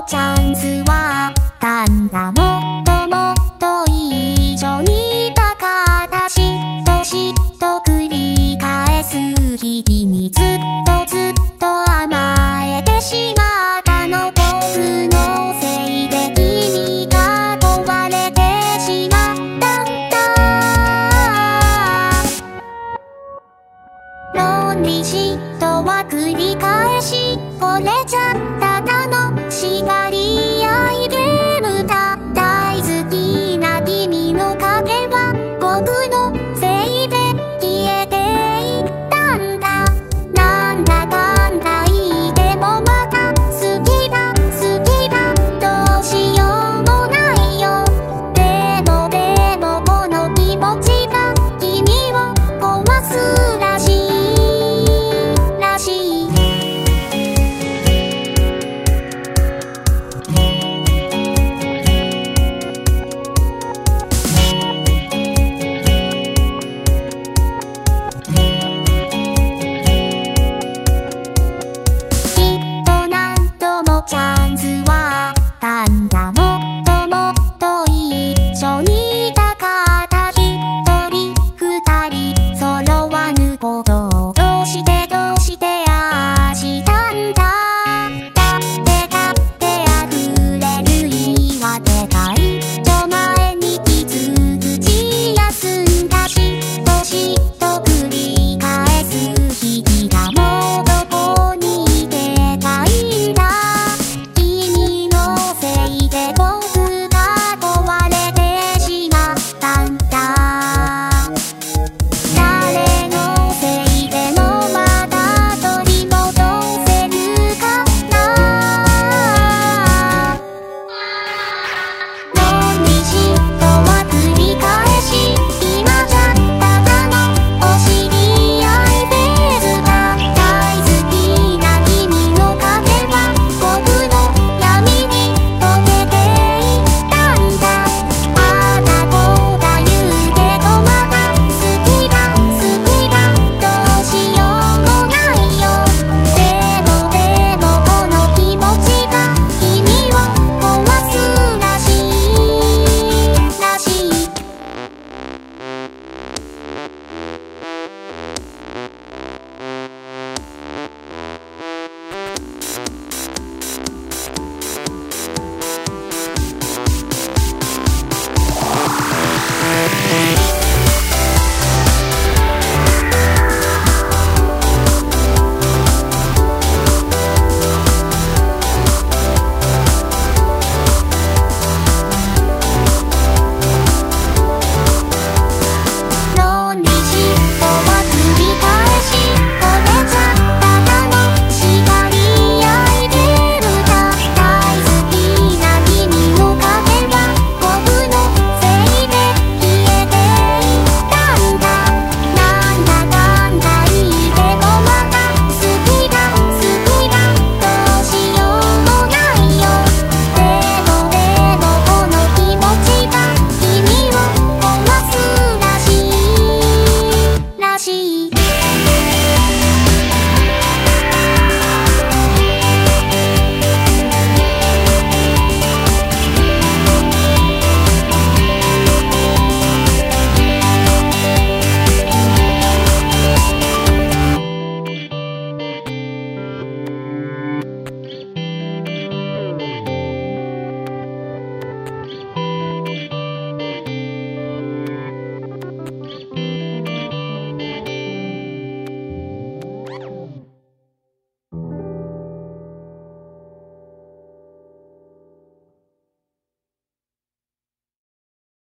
のチャンスはあったんだもっともっと以上に高だしとしと繰り返す日々にずっとずっと甘えてしまったの僕のせいで君が壊れてしまった。んだ論理嫉妬は繰り返しこれじゃしがり